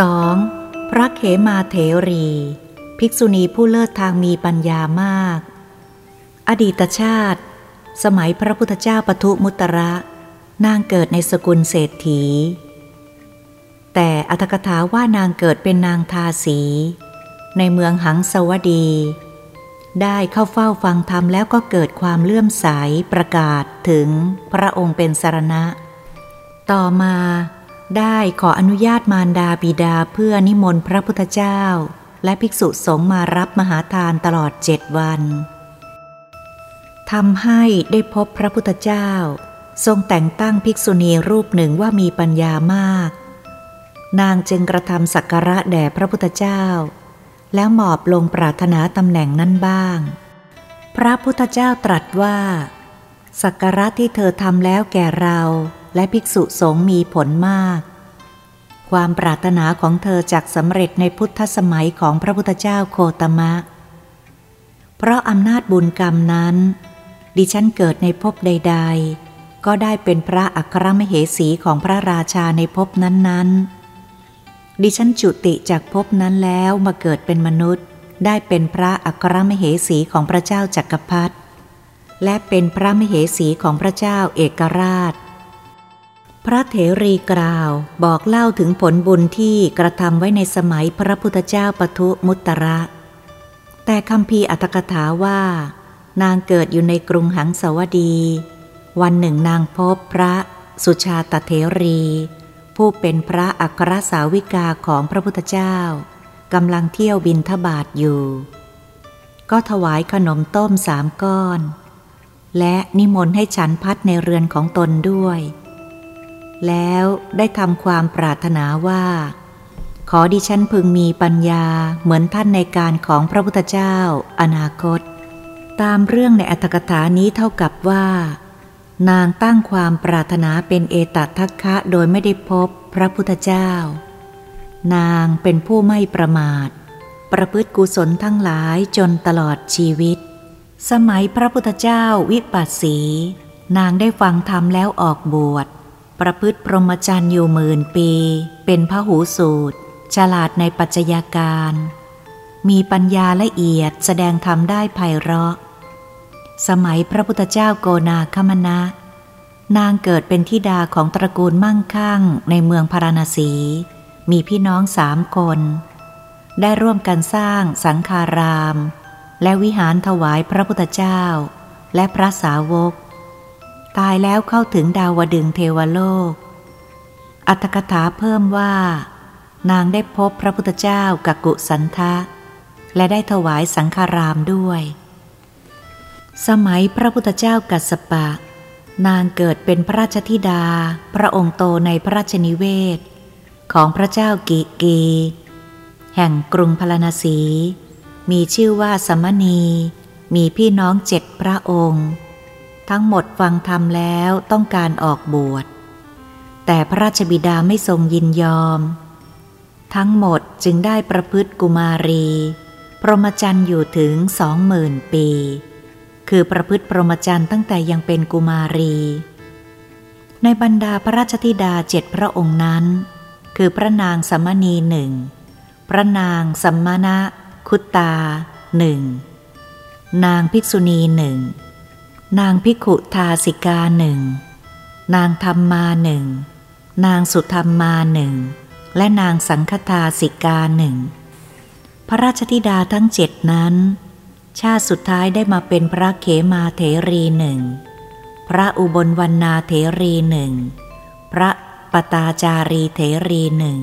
2. พระเขมาเถรี ภิกษุณีผู้เลิศทางมีปัญญามาก อดีตชาติ สมัยพระพุทธเจ้าปทุมุตระ นางเกิดในสกุลเศรษฐี แต่อัตถกถาว่านางเกิดเป็นนางทาสี ในเมืองหังสวดี ได้เข้าเฝ้าฟังธรรมแล้วก็เกิดความเลื่อมใสประกาศถึงพระองค์เป็นสารณะ ต่อมา ได้ขออนุญาตมารดาบิดาเพื่อนิมนต์พระพุทธเจ้า และภิกษุสงฆ์มารับมหาทานตลอดเจ็ดวันทำให้ได้พบพระพุทธเจ้า ทรงแต่งตั้งภิกษุณีรูปหนึ่งว่ามีปัญญามาก นางจึงกระทำสักการะแด่พระพุทธเจ้า แล้วหมอบลงปรารถนาตำแหน่งนั้นบ้าง พระพุทธเจ้าตรัสว่าสักการะที่เธอทำแล้วแก่เรา และภิกษุสงฆ์มีผลมาก ความปรารถนาของเธอจากสำเร็จในพุทธสมัยของพระพุทธเจ้าโคตมะ เพราะอำนาจบุญกรรมนั้น ดิฉันเกิดในภพใด ๆ ก็ได้เป็นพระอัครมเหสีของพระราชาในภพนั้นๆ ดิฉันจุติจากภพนั้นแล้วมาเกิดเป็นมนุษย์ ได้เป็นพระอัครมเหสีของพระเจ้าจักรพรรดิและเป็นพระมเหสีของพระเจ้าเอกราช พระเถรีกล่าวบอกเล่าถึงผลบุญที่กระทำไว้ในสมัยพระพุทธเจ้าปทุมุตระ แต่คำพีอัตถกถาว่า นางเกิดอยู่ในกรุงหังสวดี วันหนึ่งนางพบพระสุชาตเถรี ผู้เป็นพระอัครสาวิกาของพระพุทธเจ้ากำลังเที่ยวบินทบาทอยู่ ก็ถวายขนมต้มสามก้อน และนิมนต์ให้ฉันพัดในเรือนของตนด้วย แล้วได้ทำความปรารถนาว่า ขอดิฉันพึงมีปัญญาเหมือนท่านในการของพระพุทธเจ้า อนาคต ตามเรื่องในอัตถกถานี้เท่ากับว่า นางตั้งความปรารถนาเป็นเอตทัคคะโดยไม่ได้พบพระพุทธเจ้า นางเป็นผู้ไม่ประมาท ประพฤติกุศลทั้งหลายจนตลอดชีวิต สมัยพระพุทธเจ้าวิปัสสี นางได้ฟังธรรมแล้วออกบวช ประพฤติพรหมจรรย์อยู่หมื่นปี เป็นพระหูสูตร ฉลาดในปัจจัยการ มีปัญญาละเอียดแสดงธรรมได้ไพเราะ สมัยพระพุทธเจ้าโกนาคมณะนางเกิดเป็นทิดาของตระกูลมั่งคั่งในเมืองพาราณสี มีพี่น้องสามคน ได้ร่วมกันสร้างสังคาราม และวิหารถวายพระพุทธเจ้า และพระสาวก ตายแล้วเข้าถึงดาวดึงเทวโลก อัตถกถาเพิ่มว่า นางได้พบพระพุทธเจ้ากักุสันทะ และได้ถวายสังฆารามด้วย สมัยพระพุทธเจ้ากัสปะ นางเกิดเป็นพระราชธิดา พระองค์โตในพระราชนิเวศ ของพระเจ้ากิกี แห่งกรุงพาราณสี มีชื่อว่าสมณี มีพี่น้องเจ็ดพระองค์ ทั้งหมดฟังธรรมแล้วต้องการออกบวช แต่พระราชบิดาไม่ทรงยินยอม ทั้งหมดจึงได้ประพฤติกุมารี พรหมจรรย์อยู่ถึงสองหมื่นปี คือประพฤติพรหมจรรย์ตั้งแต่ยังเป็นกุมารี ในบรรดาพระราชธิดาเจ็ดพระองค์นั้น คือพระนางสัมมณีหนึ่งพระนางสัมมาณะคุตตาหนึ่งนางภิกษุณีหนึ่ง นางพิขุทาสิกาหนึ่ง นางธรรมมาหนึ่ง นางสุธรรมมาหนึ่ง และนางสังคทาสิกาหนึ่ง พระราชธิดาทั้งเจ็ดนั้น ชาติสุดท้ายได้มาเป็นพระเขมาเถรีหนึ่ง พระอุบลวรรณาเถรีหนึ่ง พระปตาจารีเถรีหนึ่ง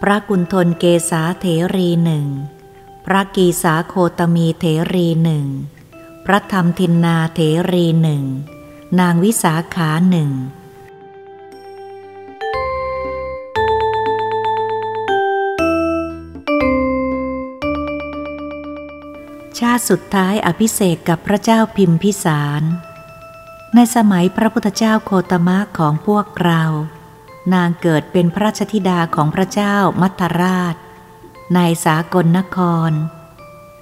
พระกุณฑลเกษาเถรีหนึ่ง พระกีสาโคตมีเถรีหนึ่ง พระธรรมทินนาเถรีหนึ่ง นางวิสาขาหนึ่งชาติสุดท้ายอภิเษกกับพระเจ้าพิมพิสาร ในสมัยพระพุทธเจ้าโคตมะของพวกเรา นางเกิดเป็นพระราชธิดาของพระเจ้ามัทราช ในสากลนคร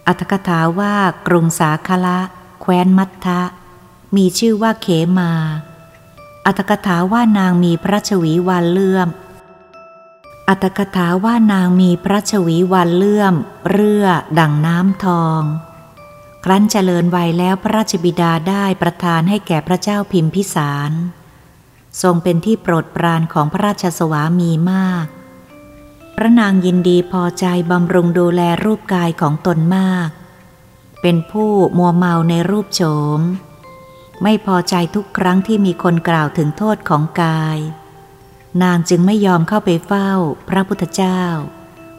อัตถกถาว่ากรุงสาคละ แคว้นมัททะ มีชื่อว่าเขมา อัตกถาว่านางมีพระชวีวันเลื่อม อัตถกถาว่านางมีพระชวีวันเลื่อม เรื่อดังน้ำทอง ครั้นเจริญวัยแล้วพระราชบิดาได้ประทานให้แก่พระเจ้าพิมพิสาร ทรงเป็นที่โปรดปรานของพระราชสวามีมากพระนางยินดีพอใจบำรุงดูแลรูปกายของตนมาก เป็นผู้มัวเมาในรูปโฉม ไม่พอใจทุกครั้งที่มีคนกล่าวถึงโทษของกาย นางจึงไม่ยอมเข้าไปเฝ้าพระพุทธเจ้า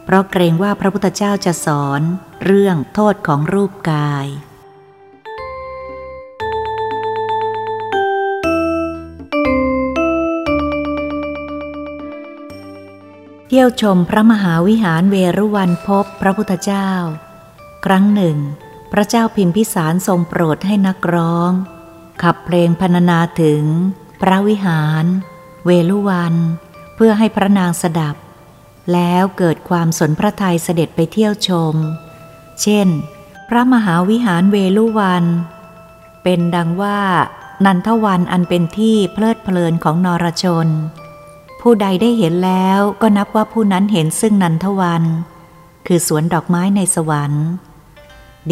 เพราะเกรงว่าพระพุทธเจ้าจะสอนเรื่องโทษของรูปกาย เที่ยวชมพระมหาวิหารเวรุวันพบพระพุทธเจ้า ครั้งหนึ่ง พระเจ้าพิมพิสารทรงโปรดให้นักร้อง ขับเพลงพรรณนาถึง พระวิหาร เวลุวัน เพื่อให้พระนางสดับ แล้วเกิดความสนพระทัยเสด็จไปเที่ยวชม เช่น พระมหาวิหารเวลุวัน เป็นดังว่า นันทวันอันเป็นที่เพลิดเพลินของนรชน ผู้ใดได้เห็นแล้วก็นับว่าผู้นั้นเห็นซึ่งนันทวัน คือสวนดอกไม้ในสวรรค์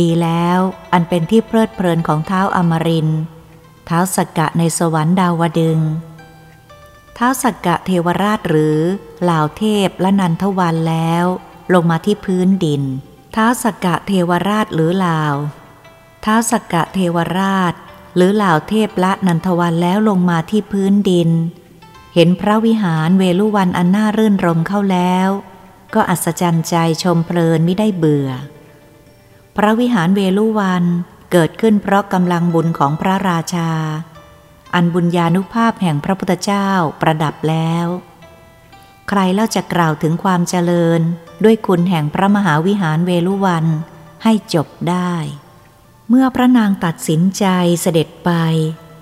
ดีแล้วอันเป็นที่เพลิดเพลินของเท้าอมรินเท้าสกกะในสวรรค์ดาวดึงท้าสักกะเทวราชหรือเหล่าเทพและนันทวันแล้ว ลงมาที่พื้นดินท้าสักกะเทวราชหรือเหล่าท้าสักกะเทวราช หรือเหล่าเทพละนันทวันแล้วลงมาที่พื้นดิน เห็นพระวิหารเวลุวันอันน่ารื่นรมเข้าแล้ว ก็อัศจรรย์ใจชมเพลินไม่ได้เบื่อ พระวิหารเวลุวันเกิดขึ้นเพราะกำลังบุญของพระราชา อันบุญญาณุภาพแห่งพระพุทธเจ้าประดับแล้ว ใครเล่าจะกล่าวถึงความเจริญด้วยคุณแห่งพระมหาวิหารเวลุวันให้จบได้ เมื่อพระนางตัดสินใจเสด็จไป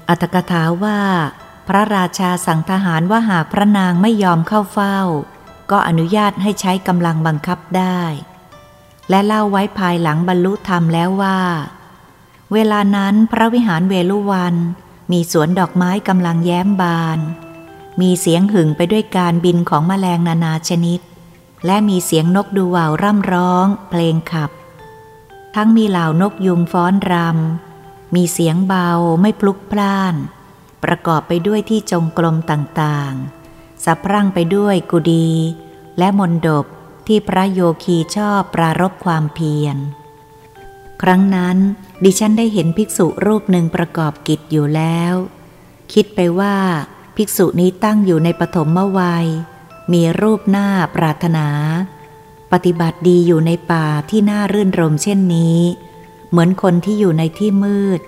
อัตกถาว่า พระราชาสั่งทหารว่าหากพระนางไม่ยอมเข้าเฝ้า ก็อนุญาตให้ใช้กำลังบังคับได้ และเล่าไว้ภายหลังบรรลุธรรมแล้วว่า เวลานั้นพระวิหารเวลุวัน มีสวนดอกไม้กำลังแย้มบาน มีเสียงหึ่งไปด้วยการบินของแมลงนานาชนิด และมีเสียงนกดูว่าวร่ำร้อง เพลงขับ ทั้งมีเหล่านกยุงฟ้อนรำ มีเสียงเบาไม่พลุกพล่าน ประกอบไปด้วยที่จงกรมต่างๆสับรั่งไปด้วยกุดี และมนดบ ที่พระโยคีชอบปรารบความเพียร ครั้งนั้นดิฉันได้เห็นภิกษุรูปหนึ่งประกอบกิจอยู่แล้ว คิดไปว่าภิกษุนี้ตั้งอยู่ในปฐมวัย มีรูปหน้าปรารถนา ปฏิบัติดีอยู่ในป่าที่น่ารื่นรมเช่นนี้ เหมือนคนที่อยู่ในที่มืด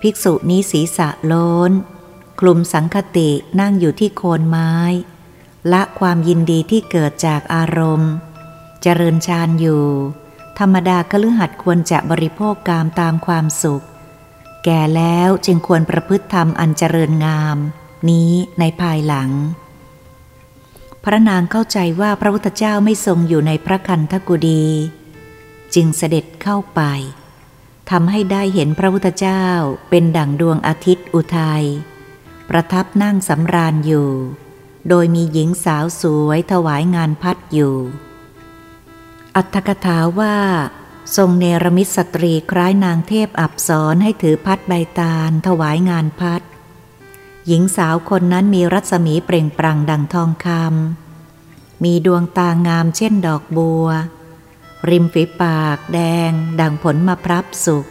ภิกษุนี้ศีรษะโล้นคลุมสังคตินั่งอยู่ที่โคนไม้ ละความยินดีที่เกิดจากอารมณ์ เจริญฌานอยู่ ธรรมดาคฤหัสถ์ควรจะบริโภคกามตามความสุข แก่แล้วจึงควรประพฤติธรรมอันเจริญงาม นี้ในภายหลัง พระนางเข้าใจว่าพระพุทธเจ้าไม่ทรงอยู่ในพระคันธกุดี จึงเสด็จเข้าไปทำให้ได้เห็นพระพุทธเจ้าเป็นดั่งดวงอาทิตย์อุทัยประทับนั่งสำราญอยู่ โดยมีหญิงสาวสวยถวายงานพัดอยู่ อัตถกถาว่า ทรงเนรมิตสตรีคล้ายนางเทพอับสรให้ถือพัดใบตาลถวายงานพัด หญิงสาวคนนั้นมีรัศมีเปล่งปลั่งดังทองคำมีดวงตางามเช่นดอกบัว ริมฝีปากแดง ดังผลมะพร้าวสุก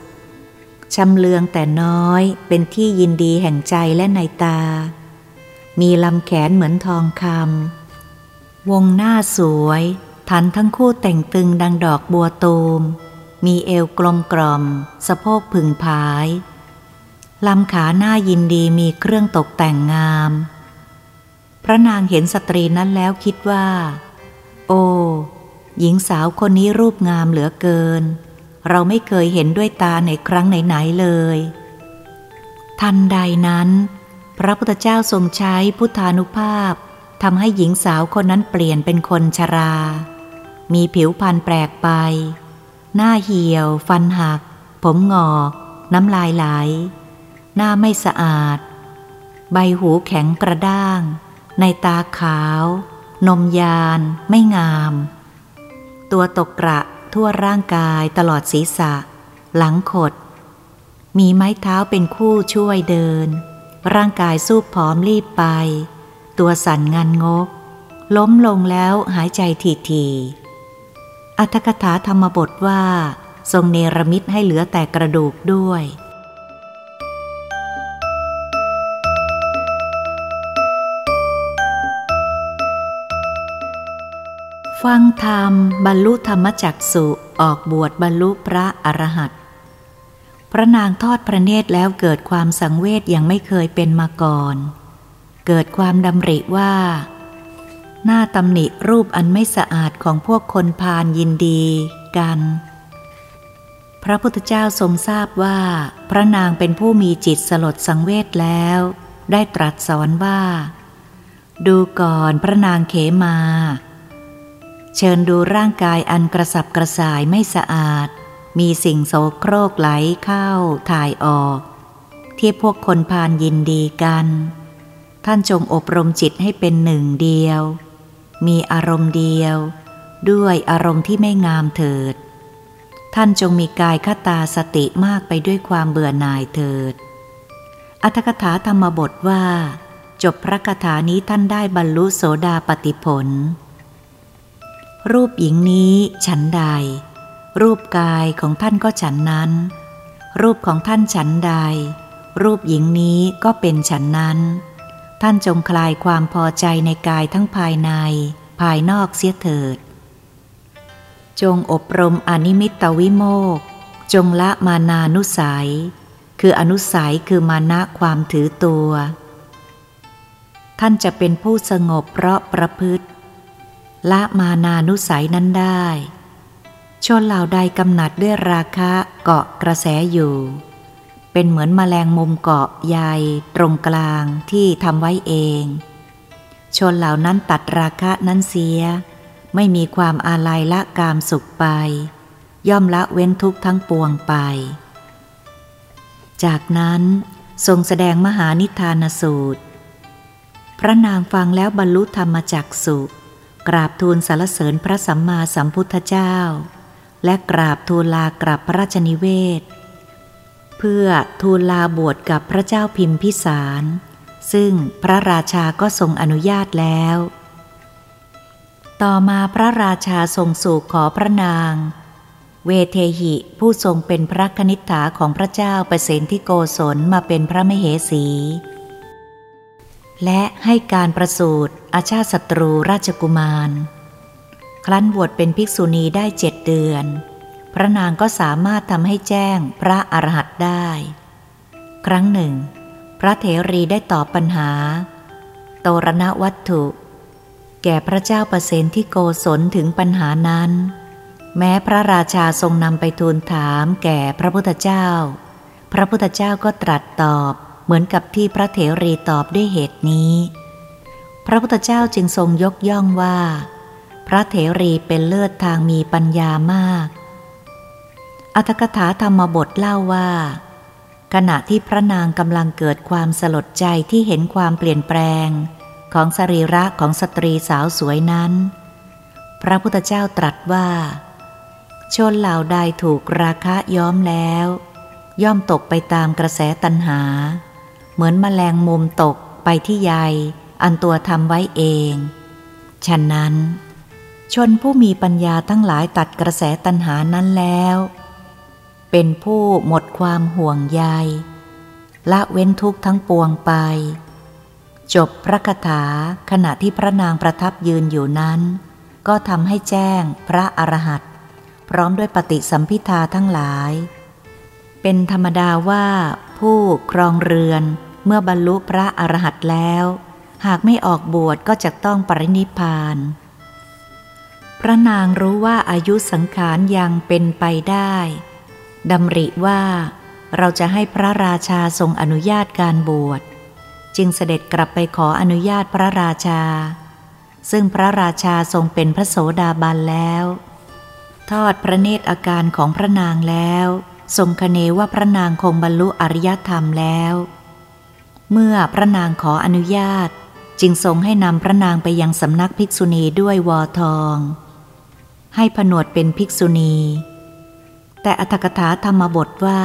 ชำเลืองแต่น้อยเป็นที่ยินดีแห่งใจและในตา มีลำแขนเหมือนทองคำวงหน้าสวย ทันทั้งคู่แต่งตึงดังดอกบัวตูม มีเอวกลมกล่อม สะโพกผึ่งผาย ลำขาหน้ายินดีมีเครื่องตกแต่งงาม พระนางเห็นสตรีนั้นแล้วคิดว่า โอ้ หญิงสาวคนนี้รูปงามเหลือเกิน เราไม่เคยเห็นด้วยตาในครั้งไหนๆเลย ทันใดนั้น พระพุทธเจ้าทรงใช้พุทธานุภาพทำให้หญิงสาวคนนั้นเปลี่ยนเป็นคนชรา มีผิวพรรณแปลกไป หน้าเหี่ยว ฟันหัก ผมงอก น้ำลายไหล หน้าไม่สะอาด ใบหูแข็งกระด้าง ในตาขาว นมยาน ไม่งาม ตัวตกกระทั่วร่างกายตลอดศีรษะ หลังขด มีไม้เท้าเป็นคู่ช่วยเดิน ร่างกายสู้ผอมรีบไป ตัวสั่นงันงก ล้มลงแล้วหายใจทีที อัตถกถาธรรมบทว่า ทรงเนรมิตให้เหลือแต่กระดูกด้วย ฟังธรรม บรรลุธรรมจักสุออกบวชบรรลุพระอรหันต์พระนางทอดพระเนตรแล้วเกิดความสังเวชอย่างไม่เคยเป็นมาก่อน เกิดความดำริว่า หน้าตำหนิรูปอันไม่สะอาดของพวกคนพาลยินดีกัน พระพุทธเจ้าทรงทราบว่า พระนางเป็นผู้มีจิตสลดสังเวชแล้ว ได้ตรัสสอนว่า ดูก่อนพระนางเขมา เชิญดูร่างกายอันกระสับกระส่ายไม่สะอาด มีสิ่งโสโครกไหลเข้าถ่ายออก ที่พวกคนพานยินดีกันท่านจงอบรมจิตให้เป็นหนึ่งเดียว มีอารมณ์เดียว ด้วยอารมณ์ที่ไม่งามเถิด ท่านจงมีกายคตาสติมากไปด้วยความเบื่อหน่ายเถิด อัตถกถาธรรมบทว่า จบพระคาถานี้ท่านได้บรรลุโสดาปติผล รูปหญิงนี้ฉันใด รูปกายของท่านก็ฉันนั้น รูปของท่านฉันใด รูปหญิงนี้ก็เป็นฉันนั้น ท่านจงคลายความพอใจในกายทั้งภายใน ภายนอกเสียเถิด จงอบรมอนิมิตตวิโมก จงละมานานุสัย คืออนุสัยคือมานะความถือตัว ท่านจะเป็นผู้สงบเพราะประพฤติ ละมานานุสัยนั้นได้ ชนเหล่าใดกำหนัดด้วยราคะเกาะกระแสอยู่ เป็นเหมือนมแมลงมุมเกาะใยตรงกลางที่ทำไว้เอง ชนเหล่านั้นตัดราคะนั้นเสีย ไม่มีความอาลัยละกามสุขไป ย่อมละเว้นทุกทั้งปวงไป จากนั้นทรงแสดงมหานิทานสูตร พระนางฟังแล้วบรรลุธรรมจักสุกราบทูลสารเสริญพระสัมมาสัมพุทธเจ้า และกราบทูลลากราบพระราชนิเวศ เพื่อทูลลาบวชกับพระเจ้าพิมพิสาร ซึ่งพระราชาก็ทรงอนุญาตแล้ว ต่อมาพระราชาทรงสู่ขอพระนาง เวเทหิผู้ทรงเป็นพระคณิษฐาของพระเจ้าปรตที่โกศลมาเป็นพระมเหสี และให้การประสูติอาชาศัตรูราชกุมาร ครั้นบวชเป็นภิกษุณีได้เจ็ดเดือน พระนางก็สามารถทำให้แจ้งพระอรหันต์ได้ ครั้งหนึ่ง พระเถรีได้ตอบปัญหา โตรณวัตถุ แก่พระเจ้าประเสนที่โกศลถึงปัญหานั้น แม้พระราชาทรงนำไปทูลถามแก่พระพุทธเจ้า พระพุทธเจ้าก็ตรัสตอบเหมือนกับที่พระเถรีตอบด้วยเหตุนี้ พระพุทธเจ้าจึงทรงยกย่องว่า พระเถรีเป็นเลิศทางมีปัญญามาก อัตกถาธรรมบทเล่าว่า ขณะที่พระนางกำลังเกิดความสลดใจที่เห็นความเปลี่ยนแปลง ของสรีระของสตรีสาวสวยนั้น พระพุทธเจ้าตรัสว่า ชนเหล่าใดถูกราคะย้อมแล้ว ย่อมตกไปตามกระแสตัณหา เหมือนมแมลงมุมตกไปที่ใยอันตัวทำไว้เอง ฉะนั้น ชนผู้มีปัญญาทั้งหลายตัดกระแสตัณหานั้นแล้ว เป็นผู้หมดความห่วงใยละเว้นทุกข์ทั้งปวงไป จบพระคาถาขณะที่พระนางประทับยืนอยู่นั้น ก็ทำให้แจ้งพระอรหันต์พร้อมด้วยปฏิสัมพิทาทั้งหลาย เป็นธรรมดาว่าผู้ครองเรือนเมื่อบรรลุพระอรหันต์แล้ว หากไม่ออกบวชก็จะต้องปรินิพาน พระนางรู้ว่าอายุสังขารยังเป็นไปได้ ดำริว่าเราจะให้พระราชาทรงอนุญาตการบวช จึงเสด็จกลับไปขออนุญาตพระราชา ซึ่งพระราชาทรงเป็นพระโสดาบันแล้ว ทอดพระเนตรอาการของพระนางแล้ว ทรงคเนว่าพระนางคงบรรลุอริยธรรมแล้ว เมื่อพระนางขออนุญาต จึงทรงให้นำพระนางไปยังสำนักภิกษุณีด้วยวอทอง ให้ผนวดเป็นภิกษุณี แต่อัตถกถาธรรมบทว่า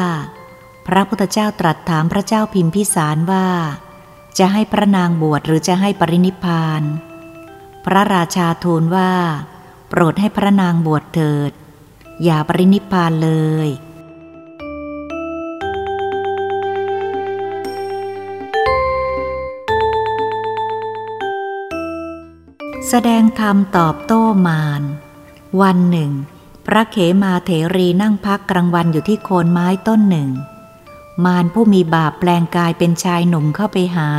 พระพุทธเจ้าตรัสถามพระเจ้าพิมพิสารว่า จะให้พระนางบวชหรือจะให้ปรินิพาน พระราชาทูลว่า โปรดให้พระนางบวชเถิด อย่าปรินิพานเลย แสดงธรรมตอบโต้มารวันหนึ่ง พระเขมาเถรีนั่งพักกลางวันอยู่ที่โคนไม้ต้นหนึ่ง มารผู้มีบาปแปลงกายเป็นชายหนุ่มเข้าไปหา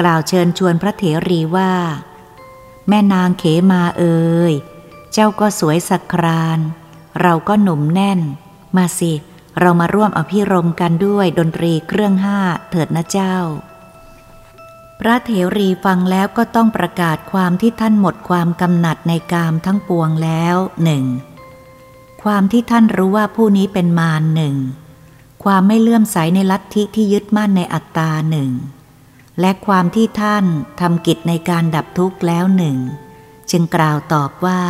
กล่าวเชิญชวนพระเถรีว่า แม่นางเขมาเอ่ยเจ้าก็สวยสักคราน เราก็หนุ่มแน่น มาสิ เรามาร่วมอภิรมกันด้วยดนตรีเครื่องห้าเถิดนะเจ้า พระเถรีฟังแล้วก็ต้องประกาศความที่ท่านหมดความกำหนัดในกามทั้งปวงแล้วหนึ่ง ความที่ท่านรู้ว่าผู้นี้เป็นมารหนึ่ง ความไม่เลื่อมใสในลัทธิที่ยึดมั่นในอัตตาหนึ่ง และความที่ท่านทำกิจในการดับทุกข์แล้วหนึ่ง จึงกล่าวตอบว่า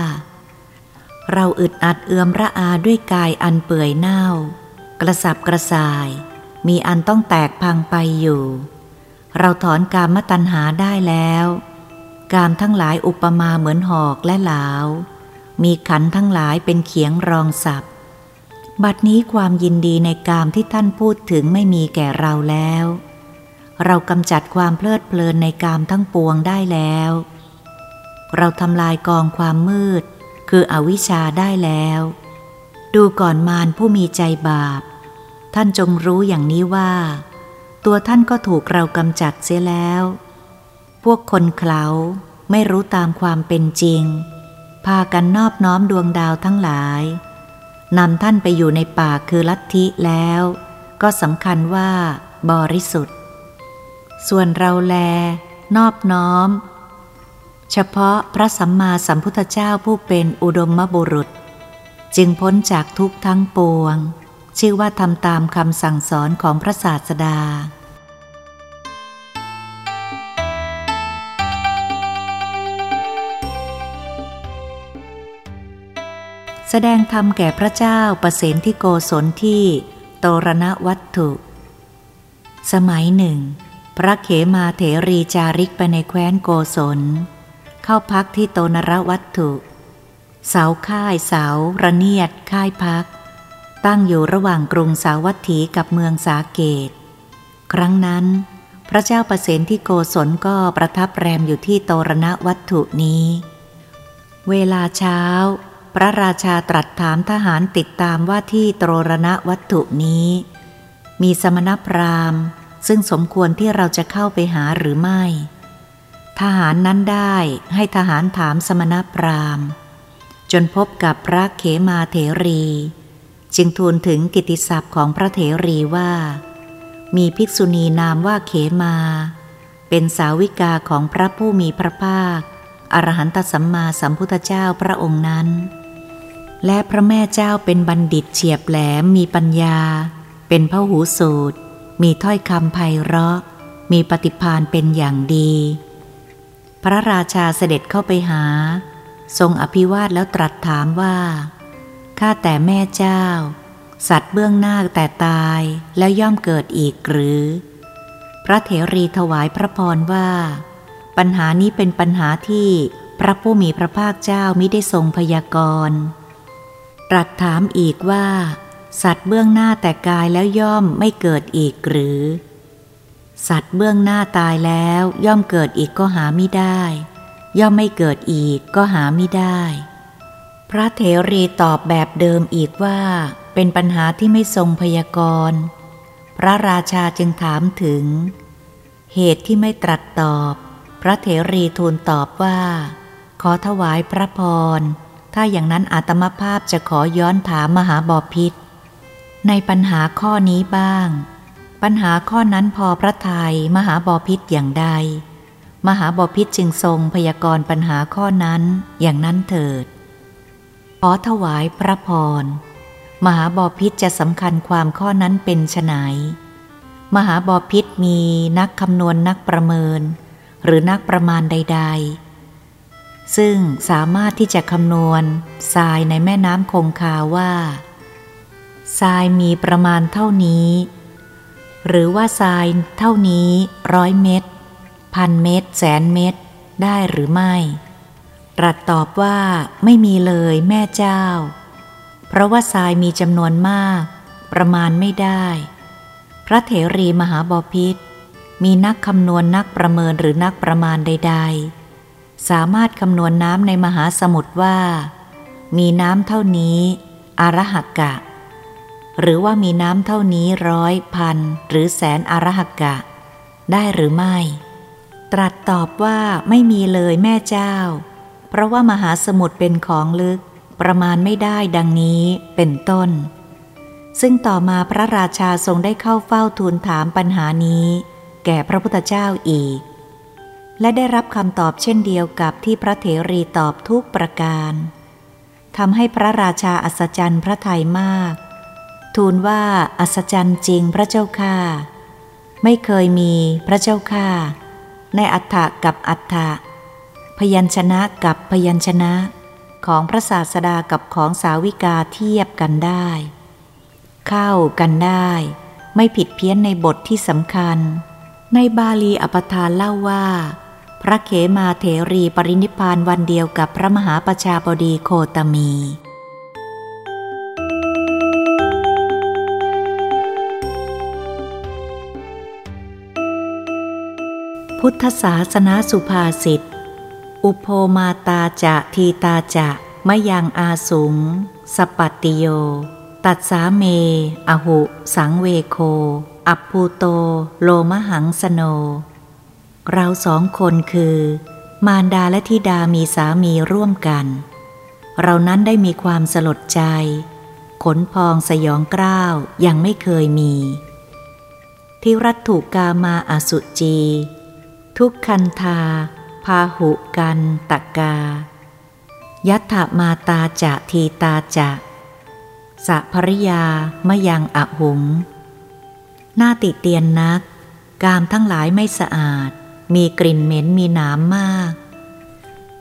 เราอึดอัดเอือมระอาด้วยกายอันเปื่อยเน่า กระสับกระส่าย มีอันต้องแตกพังไปอยู่ เราถอนกามตัณหาได้แล้ว กามทั้งหลายอุปมาเหมือนหอกและหลาว มีขันทั้งหลายเป็นเขียงรองสับบัดนี้ความยินดีในกามที่ท่านพูดถึงไม่มีแก่เราแล้ว เรากำจัดความเพลิดเพลินในกามทั้งปวงได้แล้ว เราทำลายกองความมืด คืออวิชชาได้แล้ว ดูก่อนมารผู้มีใจบาป ท่านจงรู้อย่างนี้ว่า ตัวท่านก็ถูกเรากำจัดเสียแล้ว พวกคนเขาไม่รู้ตามความเป็นจริง พากันนอบน้อมดวงดาวทั้งหลายนำท่านไปอยู่ในป่าคือลัทธิแล้ว ก็สำคัญว่า บริสุทธิ์ ส่วนเราแล นอบน้อม เฉพาะพระสัมมาสัมพุทธเจ้าผู้เป็นอุดมมบุรุษ จึงพ้นจากทุกทั้งปวง ชื่อว่าทำตามคำสั่งสอนของพระศาสดา แสดงธรรมแก่พระเจ้าประเสนที่โกศลที่โตรณวัตถุ สมัยหนึ่ง พระเขมาเถรีจาริกไปในแคว้นโกศล เข้าพักที่โตนรวัตถุ เสาค่ายเสาระเนียดค่ายพัก ตั้งอยู่ระหว่างกรุงสาวัตถีกับเมืองสาเกต ครั้งนั้น พระเจ้าประเสนที่โกศลก็ประทับแรมอยู่ที่โตรณวัตถุนี้ เวลาเช้า พระราชาตรัสถามทหารติดตามว่าที่โตรณวัตถุนี้ มีสมณพราหมณ์ ซึ่งสมควรที่เราจะเข้าไปหาหรือไม่ ทหารนั้นได้ให้ทหารถามสมณพราหมณ์ จนพบกับพระเขมาเถรี จึงทูลถึงกิติศัพท์ของพระเถรีว่า มีภิกษุณีนามว่าเขมา เป็นสาวิกาของพระผู้มีพระภาคอรหันตสัมมาสัมพุทธเจ้าพระองค์นั้น และพระแม่เจ้าเป็นบัณฑิตเฉียบแหลมมีปัญญา เป็นพระหูสูตร มีถ้อยคำไพเราะ มีปฏิพานเป็นอย่างดี พระราชาเสด็จเข้าไปหา ทรงอภิวาทแล้วตรัสถามว่า ข้าแต่แม่เจ้า สัตว์เบื้องหน้าแต่ตายแล้วย่อมเกิดอีกหรือ พระเถรีถวายพระพรว่า ปัญหานี้เป็นปัญหาที่พระผู้มีพระภาคเจ้ามิได้ทรงพยากรณ์ ตรัสถามอีกว่า สัตว์เบื้องหน้าแต่กายแล้วย่อมไม่เกิดอีกหรือ สัตว์เบื้องหน้าตายแล้วย่อมเกิดอีกก็หาไม่ได้ ย่อมไม่เกิดอีกก็หาไม่ได้ พระเถรีตอบแบบเดิมอีกว่า เป็นปัญหาที่ไม่ทรงพยากรณ์พระราชาจึงถามถึง เหตุที่ไม่ตรัสตอบ พระเถรีทูลตอบว่า ขอถวายพระพร ถ้าอย่างนั้นอาตมภาพจะขอย้อนถามมหาบอพิษ ในปัญหาข้อนี้บ้าง ปัญหาข้อนั้นพอพระทัยมหาบอพิษอย่างใด มหาบอพิษจึงทรงพยากรณ์ปัญหาข้อนั้นอย่างนั้นเถิด ขอถวายพระพร มหาบอพิษจะสำคัญความข้อนั้นเป็นไฉนมหาบอพิษมีนักคำนวณนักประเมิน หรือนักประมาณใด ๆ ซึ่งสามารถที่จะคำนวณทรายในแม่น้ำคงคาว่า ทรายมีประมาณเท่านี้ หรือว่าทรายเท่านี้ร้อยเม็ดพันเม็ดแสนเม็ดได้หรือไม่ตรัสตอบว่าไม่มีเลยแม่เจ้า เพราะว่าทรายมีจำนวนมาก ประมาณไม่ได้ พระเถรีมหาบอพิษมีนักคำนวณนักประเมินหรือนักประมาณใด ๆ สามารถคำนวณน้ำในมหาสมุทรว่า มีน้ำเท่านี้อารหักกะ หรือว่ามีน้ำเท่านี้ร้อยพันหรือแสนอารหักกะ ได้หรือไม่ ตรัสตอบว่าไม่มีเลยแม่เจ้า เพราะว่ามหาสมุทรเป็นของลึกประมาณไม่ได้ดังนี้เป็นต้น ซึ่งต่อมาพระราชาทรงได้เข้าเฝ้าทูลถามปัญหานี้ แก่พระพุทธเจ้าอีก และได้รับคำตอบเช่นเดียวกับที่พระเถรีตอบทุกประการทำให้พระราชาอัศจรรย์พระทัยมาก ทูลว่าอัศจรรย์จริงพระเจ้าค่าไม่เคยมีพระเจ้าค่าในอัฏฐกับอัฏฐะพยัญชนะกับพยัญชนะ ของพระศาสดากับของสาวิกาเทียบกันได้ เข้ากันได้ ไม่ผิดเพี้ยนในบทที่สำคัญ ในบาลีอปทานเล่าว่า พระเขมาเถรีปรินิพานวันเดียวกับพระมหาประชาบดีโคตมี พุทธศาสนาสุภาษิต อุโพมาตาจะทีตาจะมะยังอาสุง สปัตติโย ตัดสาเม อหุ สังเวโค อัปภูโต โลมหังสโน เราสองคนคือ มารดาและธิดามีสามีร่วมกัน เรานั้นได้มีความสลดใจ ขนพองสยองกล้าวยังไม่เคยมีที่รัตถุกามาอสุจี ทุกคันธา พาหุกันตะกา ยัตถมาตาจะทีตาจะสัภริยามยังอหุง หน้าติเตียนนัก กามทั้งหลายไม่สะอาด มีกลิ่นเหม็นมีหนามมาก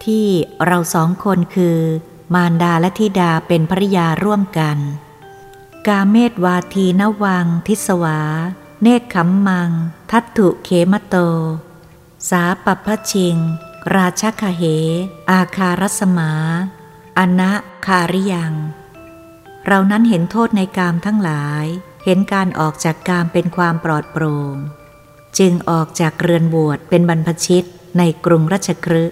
ที่เราสองคนคือ มารดาและธิดาเป็นภริยาร่วมกัน กาเมตวาทีนวัง ทิสวา เนคขมมัง ทัตถุเขมโต สาปพชิง ราชคเห อาคารสมา อนะคาริยังเรานั้นเห็นโทษในกามทั้งหลาย เห็นการออกจากกามเป็นความปลอดโปร่ง จึงออกจากเรือนบวชเป็นบรรพชิตในกรุงรัชครื